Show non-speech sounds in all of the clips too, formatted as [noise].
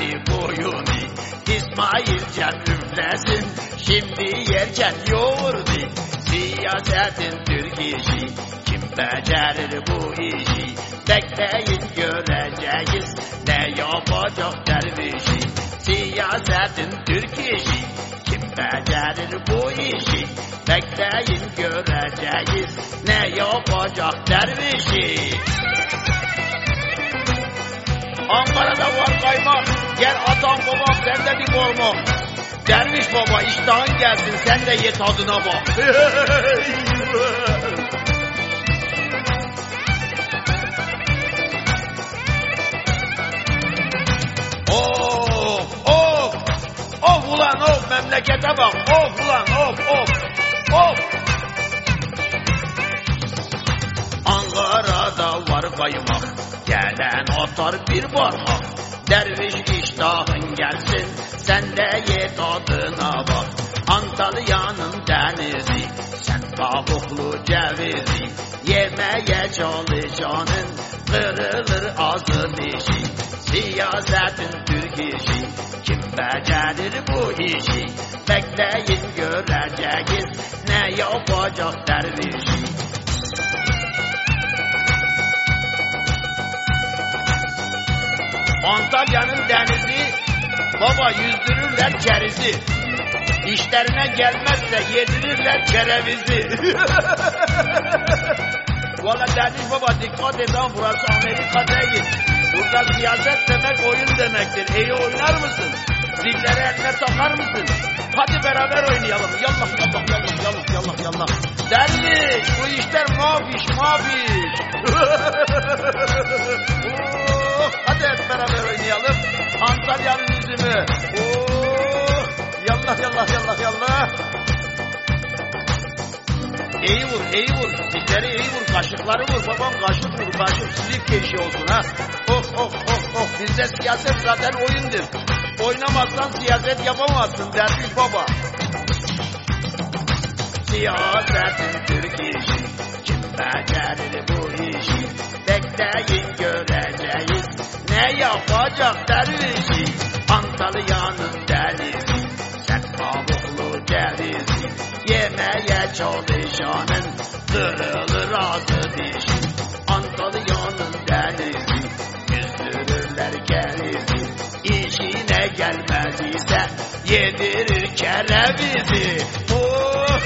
büzmedi boyunu İsmail can üflesin. Şimdi yerken yoğurdu Siyasetin Türk işi kim becerir bu işi? Bekleyin göreceğiz. Ne yapacak dervişi? Siyasetin Türk işi kim becerir bu işi? Bekleyin göreceğiz. Ne yapacak dervişi? Ankara'da var kaymak Gel atan babam sen de bir kormak Derviş baba iştahın gelsin sen de ye tadına bak. [laughs] Of of Of ulan of memlekete bak. Of ulan of of Of. Ankara'da var kaymak Gelen atar bir parmak Derviş iştahın gelsin Sen de ye tadına bak. Antalya'nın denizi Sen tavuklu cevizi. Yemeye çalışanın Kırılır ağzı dişi Siyasetin Türk işi Kim becerir bu işi? Bekleyin göreceğiz Ne yapacak dervişi Antalya'nın denizi baba yüzdürürler kerizi. İşlerine gelmezse yedirirler kerevizi. [laughs] Valla deniz baba dikkat et burası Amerika değil. Burada siyaset demek oyun demektir. İyi oynar mısın? Zilleri eline takar mısın? Hadi beraber oynayalım. Yallah yallah yallah yallah yallah yallah. Derviş bu işler mafiş mafiş. [laughs] Antalya'nın üzümü. Oh, yallah yallah yallah yallah. İyi vur, iyi vur. Dişleri iyi vur, kaşıkları vur. Babam kaşık vur, kaşık silik geçi olsun ha. Oh oh oh oh. Bizde siyaset zaten oyundur. Oynamazsan siyaset yapamazsın derviş baba. Siyasetin Türk yapacak dervişi? Antalya'nın denizi. Sen tavuklu cevizi. Yemeye çalışanın kırılır ağzı dişi. Antalya'nın denizi. Yüzdürürler kerizi. İşine gelmez ise yedirir kerevizi. Oh!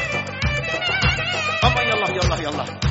Aman yallah yallah yallah.